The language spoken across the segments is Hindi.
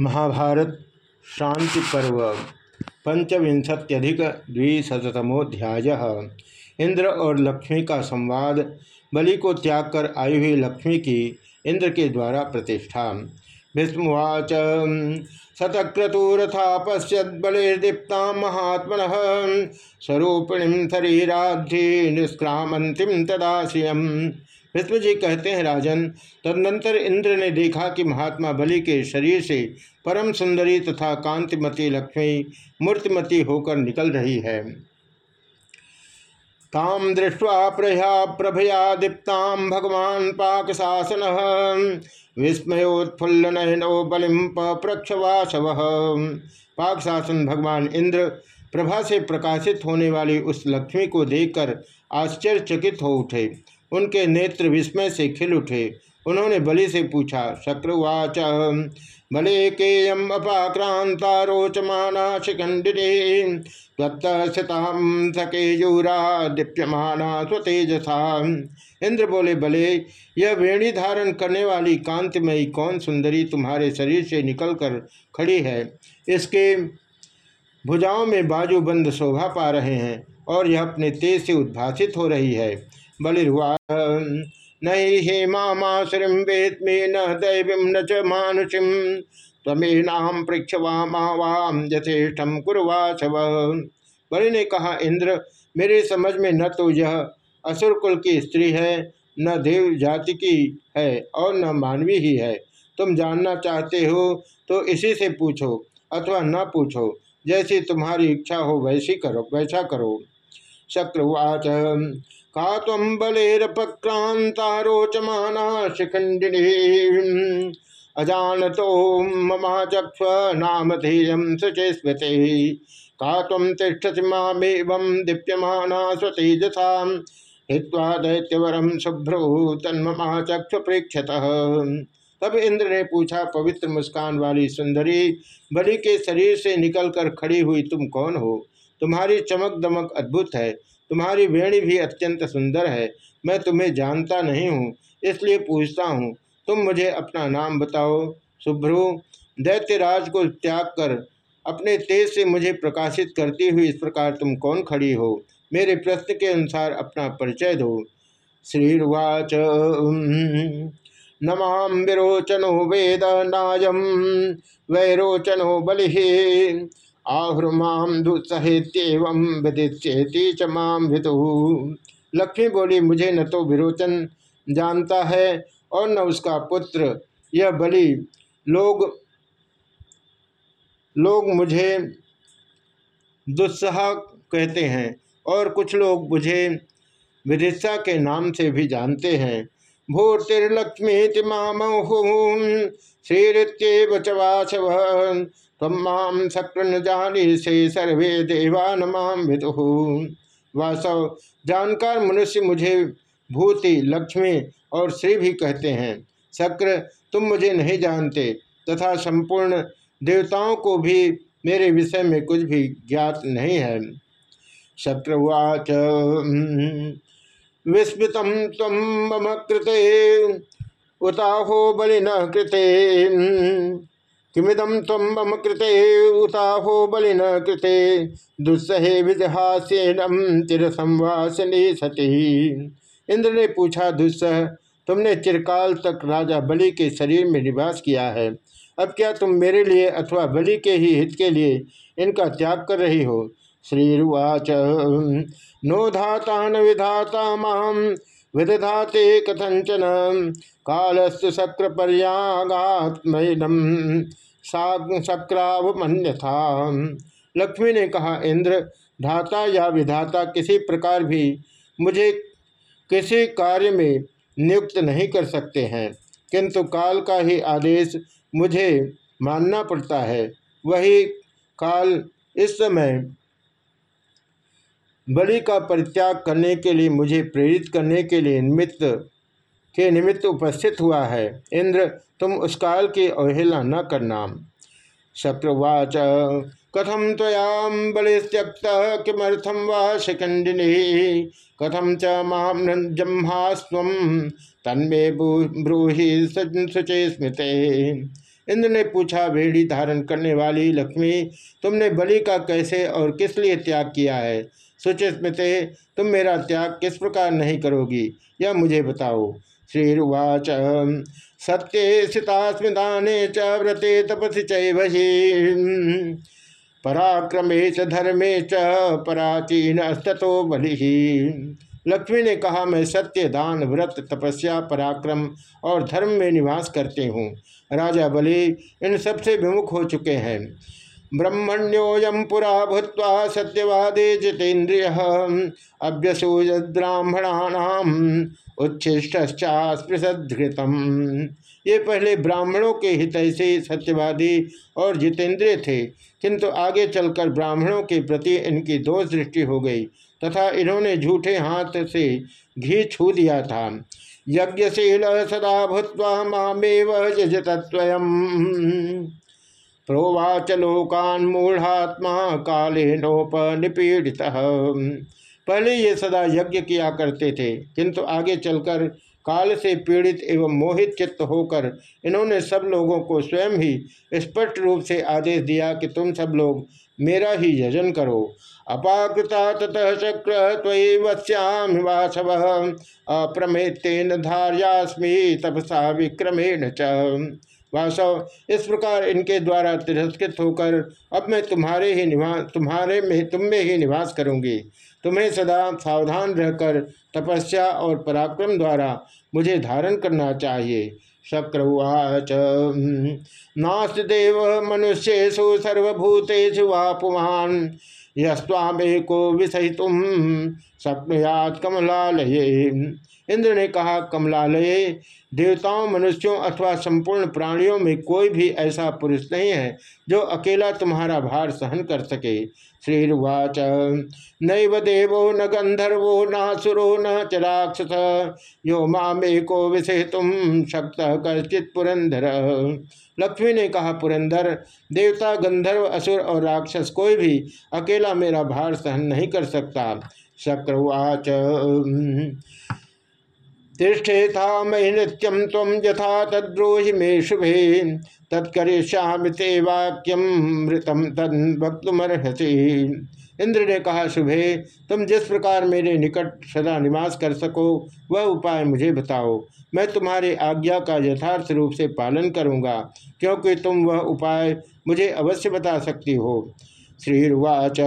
महाभारत शांति पर्व पंचविंशत्यधिक द्विशतमोध्याय इंद्र और लक्ष्मी का संवाद, बलि को त्याग कर आई हुई लक्ष्मी की इंद्र के द्वारा प्रतिष्ठा। भीष्मवाच शतक्रतुरथा पश्यत बलिर्दीप्ता महात्मन, स्वरूपिणी शरीराधि निष्क्रामंतिम तदाश्रियम विष्णु जी कहते हैं, राजन, तदनंतर इंद्र ने देखा कि महात्मा बलि के शरीर से परम सुंदरी तथा कांतिमती लक्ष्मी मूर्तिमती होकर निकल रही है। ताम दृष्टवा प्रया प्रभया दीप्ताम भगवान पाक शासन विस्मयोत्फुल्ल नयनो बलिम पप्रक्षवासव पाक शासन भगवान इंद्र प्रभा से प्रकाशित होने वाली उस लक्ष्मी को देखकर आश्चर्यचकित हो उठे। उनके नेत्र विस्मय से खिल उठे। उन्होंने बलि से पूछा, शक्रवाच, बले केयम अपाक्रांता रोचमाना शिखंडिनी तत्ताम सकेयूरा दीप्यमाना स्वतेजसा। इंद्र बोले, बले, यह वेणी धारण करने वाली कांतिमयी कौन सुंदरी तुम्हारे शरीर से निकलकर खड़ी है? इसके भुजाओं में बाजू बंद शोभा पा रहे हैं और यह अपने तेज से उद्भासित हो रही है। बलिर्वा नहीं हेमाश्रिम वेत्मे न दैवीं न च मानुषिम। तमेनाम पृक्षवामावाम यथेष्टम कुरवाचव बलि ने कहा, इंद्र, मेरे समझ में न तो यह असुर कुल की स्त्री है, न देव जाति की है और न मानवी ही है। तुम जानना चाहते हो तो इसी से पूछो अथवा न पूछो। जैसी तुम्हारी इच्छा हो वैसी करो, वैसा करो। शक्रवाच। का तम बलेरपक्रांता रोचमाना शिखंडिनी अजान तो ममाचक्ष नाम धीयम सुचे स्मृति का तम तिष्ठति मामेव दीप्यमाना स्वतेजसा। हित्वा दैत्यवरम शुभ्रो तन्ममाचक्ष प्रेक्षत। तब इंद्र ने पूछा, पवित्र मुस्कान वाली सुंदरी, बलि के शरीर से निकलकर खड़ी हुई तुम कौन हो? तुम्हारी चमक दमक अद्भुत है। तुम्हारी वेणी भी अत्यंत सुंदर है। मैं तुम्हें जानता नहीं हूँ, इसलिए पूछता हूँ। तुम मुझे अपना नाम बताओ। शुभ्रु दैत्यराज को त्याग कर, अपने तेज से मुझे प्रकाशित करती हुई इस प्रकार तुम कौन खड़ी हो? मेरे प्रश्न के अनुसार अपना परिचय दो। श्रीर्वाच नमाम विरोचनो वेद नायम वैरोचनो बलि। आहुर्माम दुस्सहेत्येवं विदिच्येति च माम विदु। लक्ष्मी बोली, मुझे न तो विरोचन जानता है और न उसका पुत्र। यह बलि, लोग लोग मुझे दुस्सह कहते हैं और कुछ लोग मुझे विदिशा के नाम से भी जानते हैं। भूर्तिर्लक्ष्मी मामहू श्रीरित्येव च तम शक्रन जानी से सर्वे देवान माम विदु। वासव, जानकार मनुष्य मुझे भूति, लक्ष्मी और श्री भी कहते हैं। शक्र, तुम मुझे नहीं जानते, तथा संपूर्ण देवताओं को भी मेरे विषय में कुछ भी ज्ञात नहीं है। शक्रवाच विस्मृत मम कृते। उताहो बलिन कृते। किमिदम तम मम कृते? उताहो बलिन कृते। दुस्सहे विजहास्यम चिर संवासनी सती। इंद्र ने पूछा, दुस्सह, तुमने चिरकाल तक राजा बलि के शरीर में निवास किया है। अब क्या तुम मेरे लिए अथवा बलि के ही हित के लिए इनका त्याग कर रही हो? श्रीरुवाच। नो धाता न विधाता माम, विदधाते कथंचन कालस्तु शक्र पर्यागात्म शक्रावमन्यथा। लक्ष्मी ने कहा, इंद्र, धाता या विधाता किसी प्रकार भी मुझे किसी कार्य में नियुक्त नहीं कर सकते हैं। किंतु काल का ही आदेश मुझे मानना पड़ता है। वही काल इस समय बलि का परित्याग करने के लिए, मुझे प्रेरित करने के लिए निमित्त के निमित्त उपस्थित हुआ है। इंद्र, तुम उस काल की अवहेला न करना। शत्रुवाच कथम तयाम बलित्यक्त किमर्थम वा शिखंडिनी कथम च माम जम्हास्व तन्मे ब्रूहि सुचे स्मृते। इंद्र ने पूछा भेड़ी धारण करने वाली लक्ष्मी, तुमने बलि का कैसे और किस लिए त्याग किया है? सुचिस्मृते तुम मेरा त्याग किस प्रकार नहीं करोगी? यह मुझे बताओ। श्रीरुवाच, सत्य स्थितास्मिदाने च व्रते तपसी चैवशी पराक्रमे च धर्मे च पराचीन स्तो बलि लक्ष्मी ने कहा, मैं सत्य, दान, व्रत, तपस्या, पराक्रम और धर्म में निवास करते हूँ। राजा बलि इन सबसे विमुख हो चुके हैं। ब्रह्मण्योयम पुरा भूत सत्यवादी जितेन्द्रिय। अभ्यसूय ब्राह्मणानाम उच्छिष्टास्पृशधृतम ये पहले ब्राह्मणों के हित से सत्यवादी और जितेंद्रिय थे, किंतु आगे चलकर ब्राह्मणों के प्रति इनकी दोष दृष्टि हो गई, तथा इन्होंने झूठे हाथ से घी छू दिया था। यज्ञशील सदा भूत मामेव यजतत्वयम् प्रोवाच लोकान मूढ़ात्मा काले निपीड़ित पहले ये सदा यज्ञ किया करते थे, किंतु आगे चलकर काल से पीड़ित एवं मोहित चित्त होकर इन्होंने सब लोगों को स्वयं ही स्पष्ट रूप से आदेश दिया कि तुम सब लोग मेरा ही यजन करो। अपाकृता ततः चक्र त्वयि वश्याम वासव। अप्रमेतेन धार्यास्मी तपसा विक्रमेण च। वासव इस प्रकार इनके द्वारा तिरस्कृत होकर अब मैं तुम्हारे ही निवास तुम्हारे में, तुम में ही निवास करूँगी। तुम्हें सदा सावधान रहकर तपस्या और पराक्रम द्वारा मुझे धारण करना चाहिए। शक्रवाच। नास्त देव मनुष्येशु सर्वभूतेषु वा पुमान यस्वामेको विषयितुम शक्नुयात कमलालये इंद्र ने कहा, कमलालय, देवताओं, मनुष्यों अथवा संपूर्ण प्राणियों में कोई भी ऐसा पुरुष नहीं है जो अकेला तुम्हारा भार सहन कर सके। श्रीर्वाच। नैव देवो न गंधर्वो, न सुरो न च राक्षस यो मामेको विषे तुम शक्त कर्चित पुरंदर। लक्ष्मी ने कहा, पुरंदर, देवता, गंधर्व, असुर और राक्षस कोई भी अकेला मेरा भार सहन नहीं कर सकता। शक्रवाच तिष्ठेथा मयि नित्यम तम यथा तद्रोहि मे शुभे। तत्करिष्यामि ते वाक्यम मृतम तद वक्तुमर्हसी। इंद्र ने कहा, शुभे, तुम जिस प्रकार मेरे निकट सदा निवास कर सको, वह उपाय मुझे बताओ। मैं तुम्हारी आज्ञा का यथार्थ रूप से पालन करूँगा, क्योंकि तुम वह उपाय मुझे अवश्य बता सकती हो। श्रीर्वाच।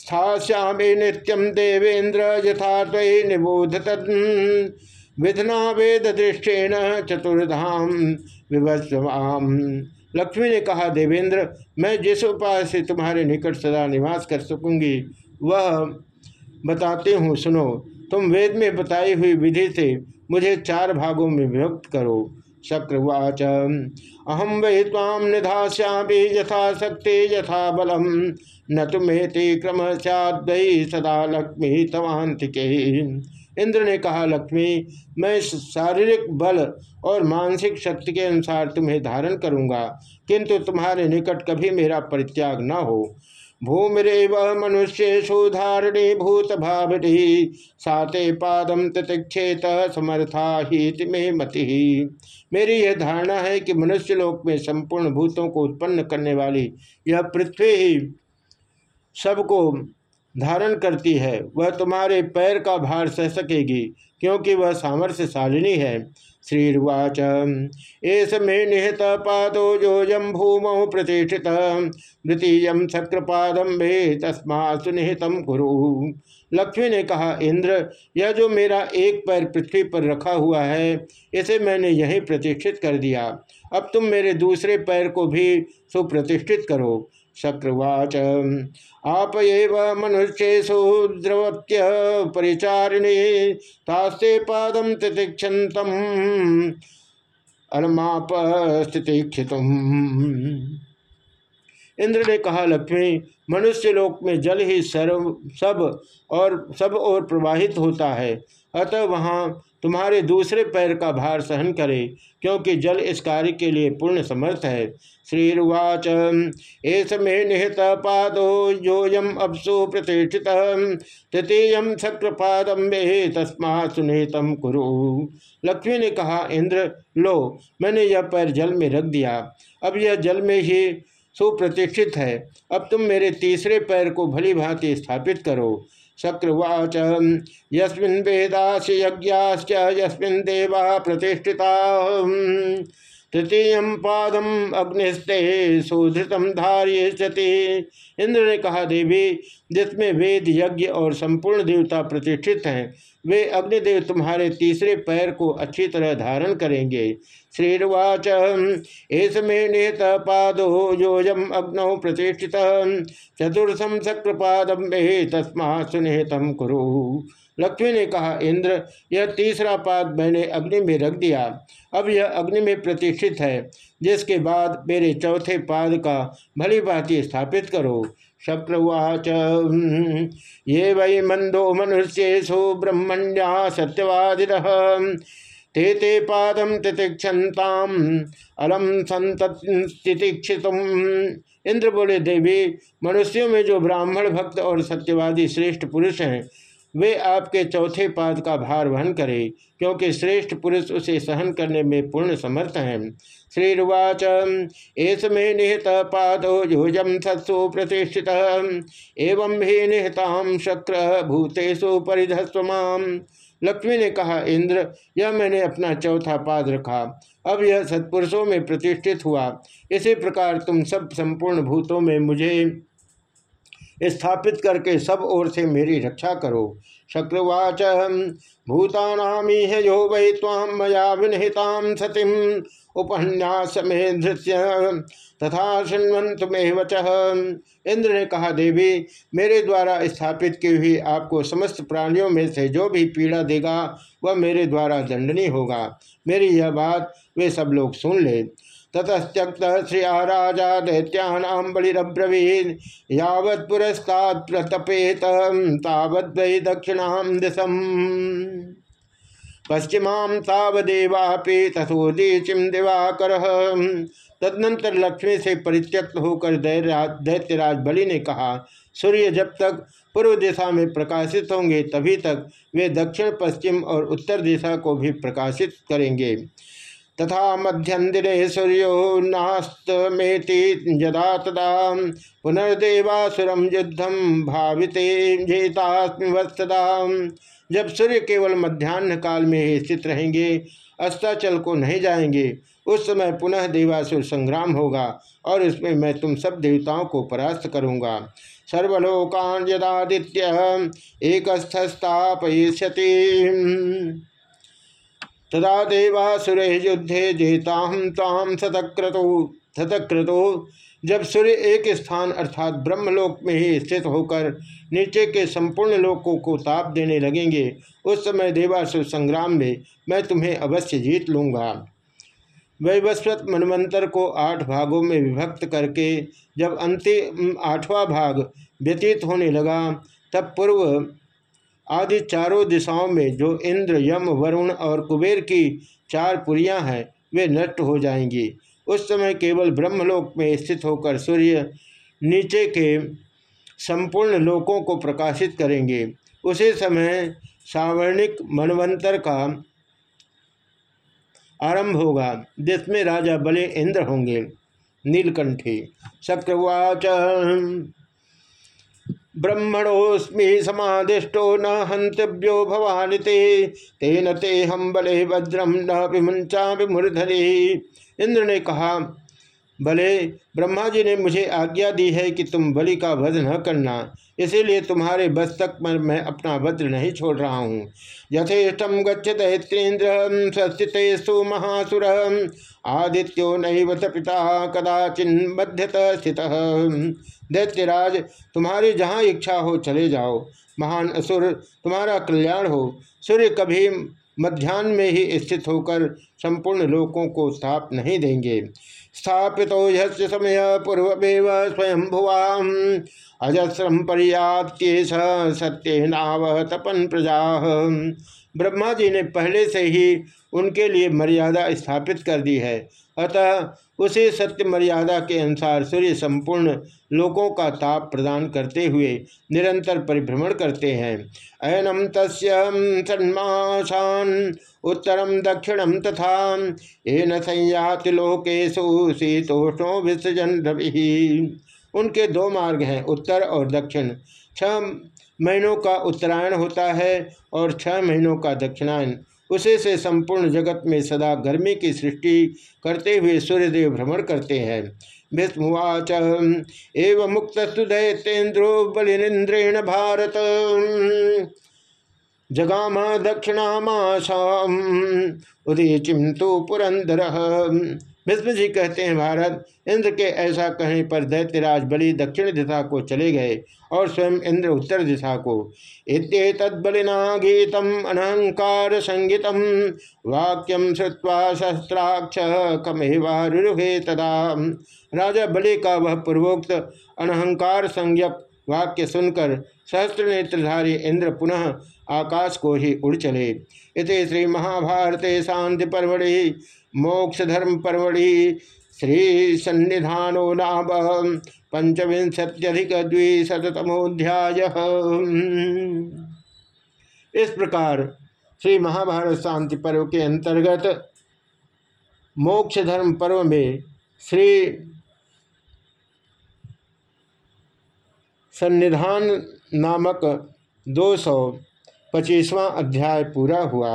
स्थाश्यामे नित्यम देवेंद्र यथार्थ निबोध विधना वेद दृष्टेन चतुर्धाम विभस्वाम लक्ष्मी ने कहा देवेंद्र मैं जिस उपाय से तुम्हारे निकट सदा निवास कर सकूँगी, वह बताते हूँ, सुनो। तुम वेद में बताई हुई विधि से मुझे चार भागों में विभक्त करो। शक्रवाच अहम वै ताम निधाश्यामी यथा शक्ति यथा बलम न तुम्हें क्रम सदा लक्ष्मी तवांतिके इंद्र ने कहा, लक्ष्मी, मैं शारीरिक बल और मानसिक शक्ति के अनुसार तुम्हें धारण करूँगा, किंतु तुम्हारे निकट कभी मेरा परित्याग न हो। भूमिरेव मनुष्य सुधारणे भूत भावी साते पादम तिक्षेत समर्था ही में मति। मेरी यह धारणा है कि मनुष्य लोक में संपूर्ण भूतों को उत्पन्न करने वाली यह पृथ्वी ही सबको धारण करती है। वह तुम्हारे पैर का भार सह सकेगी, क्योंकि वह सामर्थ्यशालिनी है। श्रीर्वाच एस मे निहत पादो भूमौ प्रतिष्ठित, द्वितीय शक्रपादम भे तस्मा सुनिहित गुरु लक्ष्मी ने कहा, इंद्र, यह जो मेरा एक पैर पृथ्वी पर रखा हुआ है, इसे मैंने यही प्रतिष्ठित कर दिया। अब तुम मेरे दूसरे पैर को भी सुप्रतिष्ठित करो। शक्रवाच। आप मनुष्येशु द्रवत्य परिचारिणी, तास्ते पादम तितिक्षतम अलमाप स्थितिक्षित इंद्र ने कहा, लक्ष्मी, मनुष्य लोक में जल ही सर्व, सब और सब और प्रवाहित होता है। अतः वहाँ तुम्हारे दूसरे पैर का भार सहन करे, क्योंकि जल इस कार्य के लिए पूर्ण समर्थ है। श्रीर्वाच। एस मे निहत पादो योयम अपसु प्रतिष्ठित। तृतीय शक्रपादम मे तस्मा सुनितम कुरु। लक्ष्मी ने कहा, इंद्र, लो, मैंने यह पैर जल में रख दिया। अब यह जल में ही सुप्रतिष्ठित है। अब तुम मेरे तीसरे पैर को भली भांति स्थापित करो। शक्रवाच। यस्मिन् वेदास्य यज्ञाश्च यस्मिन् देवा प्रतिष्ठिता। तृतीय पादम अग्निस्ते शोधितम धार्यति इंद्र ने कहा, देवी, जिसमें वेद, यज्ञ और संपूर्ण देवता प्रतिष्ठित हैं, वे अग्निदेव तुम्हारे तीसरे पैर को अच्छी तरह धारण करेंगे। श्रीर्वाच एस में नेत पादो योजम अग्नौ प्रतिष्ठित। चतुर्थम शक्रपादम तस्मा सुनिहितम कुरु। लक्ष्मी ने कहा, इंद्र, यह तीसरा पाद मैंने अग्नि में रख दिया। अब यह अग्नि में प्रतिष्ठित है। जिसके बाद मेरे चौथे पाद का भली भांति स्थापित करो। शक्रवाच ये वै मंदो मनुष्येशु ब्रह्मण्या सत्यवादि ते ते पादम तितिक्षताम अलम संतिक्षित इंद्र बोले, देवी, मनुष्यों में जो ब्राह्मण भक्त और सत्यवादी श्रेष्ठ पुरुष हैं वे आपके चौथे पाद का भार वहन करें, क्योंकि श्रेष्ठ पुरुष उसे सहन करने में पूर्ण समर्थ हैं। श्रीर्वाच, एस में निहित पादो योजम सत्सु प्रतिष्ठित, एवं ही निहताम शक्र भूतेषु परिधस्वमाम लक्ष्मी ने कहा, इंद्र, यह मैंने अपना चौथा पाद रखा। अब यह सत्पुरुषों में प्रतिष्ठित हुआ। इसी प्रकार तुम सब संपूर्ण भूतों में मुझे स्थापित करके सब ओर से मेरी रक्षा करो। शक्रवाच भूतानामीह यो वै ताम मया विनिहिताम सतीम उपन्यास में धृत्य, तथा शुण्वंत में वच। इंद्र ने कहा, देवी, मेरे द्वारा स्थापित की हुई आपको समस्त प्राणियों में से जो भी पीड़ा देगा, वह मेरे द्वारा दंडनीय होगा। मेरी यह बात वे सब लोग सुन ले। ततस्त्यक्त श्रिया राजा दैत्यानाम बलिब्रवीन यावत् पुरस्तात् प्रतपेत तावद् वै दक्षिणाम दिशम। पश्चिमां तावदेवापि दिवाकर तदनंतर लक्ष्मी से परित्यक्त होकर दैत्यराज बलि ने कहा, सूर्य जब तक पूर्व दिशा में प्रकाशित होंगे, तभी तक वे दक्षिण, पश्चिम और उत्तर दिशा को भी प्रकाशित करेंगे। तथा मध्यंदिने सूर्यो नास्तमेति जदा तदा पुनर्देवासुरम युद्धम भाविते जेतास्मस्तदा जब सूर्य केवल मध्यान्ह काल में ही स्थित रहेंगे, अस्ताचल को नहीं जाएँगे, उस समय पुनः देवासुर संग्राम होगा और उसमें मैं तुम सब देवताओं को परास्त करूँगा। सर्वलोकान यदादित्य एक स्थापयति तदा देवासुर युद्धे जेताहम ताम सतक्रतो सतक्रतो। जब सूर्य एक स्थान अर्थात ब्रह्मलोक में ही स्थित होकर नीचे के संपूर्ण लोकों को ताप देने लगेंगे, उस समय देवासुर संग्राम में मैं तुम्हें अवश्य जीत लूँगा। वैवस्वत मनवंतर को आठ भागों में विभक्त करके जब अंतिम आठवां भाग व्यतीत होने लगा, तब पूर्व आदि चारों दिशाओं में जो इंद्र, यम, वरुण और कुबेर की चार पुरियाँ हैं, वे नष्ट हो जाएँगी। उस समय केवल ब्रह्मलोक में स्थित होकर सूर्य नीचे के संपूर्ण लोकों को प्रकाशित करेंगे। उसी समय सावर्णिक मनवंतर का आरंभ होगा, जिसमें राजा बले इंद्र होंगे। नीलकंठी चक्रवाच ब्रह्मणोस्मी समादिष्टो न हंतव्यो भवानी ते। तेन ते हम बले भद्रम न विमुंचा विमूर्धरी इंद्र ने कहा भले ब्रह्मा जी ने मुझे आज्ञा दी है कि तुम बलि का वध न करना, इसीलिए तुम्हारे बस तक पर मैं अपना वज्र नहीं छोड़ रहा हूँ। यथेष्टम गच्छतेन्द्र स्थितेस्तु महासुर आदित्यो नैव पिता कदाचिन मध्यत स्थित। दैत्यराज, तुम्हारी जहाँ इच्छा हो चले जाओ। महान असुर, तुम्हारा कल्याण हो। सूर्य कभी मध्यान्ह में ही स्थित होकर संपूर्ण लोकों को स्थाप नहीं देंगे। स्थापित तो समय पूर्वमेव स्वयं भुवाम अजस्रम पर्याप्त सत्य नाव तपन प्रजा। ब्रह्मा जी ने पहले से ही उनके लिए मर्यादा स्थापित कर दी है। अतः उसी सत्य मर्यादा के अनुसार सूर्य संपूर्ण लोकों का ताप प्रदान करते हुए निरंतर परिभ्रमण करते हैं। अयनम तस्मासान उत्तरम दक्षिणम तथा ये न संयाति लोकेशु शीतोष्णो विसर्जन रवि। उनके दो मार्ग हैं, उत्तर और दक्षिण। छह महीनों का उत्तरायण होता है और छह महीनों का दक्षिणायन। उसे से संपूर्ण जगत में सदा गर्मी की सृष्टि करते हुए सूर्यदेव भ्रमण करते हैं। विस्मुवाच एव मुक्त दैतेन्द्रो बलिंद्रेण भारत। जगाम दक्षिणामाशाम उदय तो पुरंदर भीष्म जी कहते हैं, भारत, इंद्र के ऐसा कहने पर दैत्यराज बलि दक्षिण दिशा को चले गए और स्वयं इंद्र उत्तर दिशा को। इतबलिना गीतम अनहंकार संगीतम, वाक्यम श्रुवा सहस्राक्ष कमेवारुहे तदा। राजा बलि का वह पूर्वोक्त अनहंकार संज्ञक वाक्य सुनकर सहस्त्र नेत्रधारी इंद्र पुनः आकाश को ही उड़ चले। इत श्री महाभारते शांति परवड़ि मोक्ष धर्म परवड़ि श्री सन्निधानो नाम पंचविंशत्यधिक द्विशतमोध्याय इस प्रकार श्री महाभारत शांति पर्व के अंतर्गत मोक्ष धर्म पर्व में श्री सन्निधान नामक दो सौ पच्चीसवां अध्याय पूरा हुआ।